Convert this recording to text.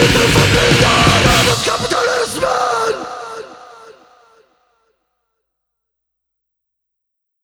allt som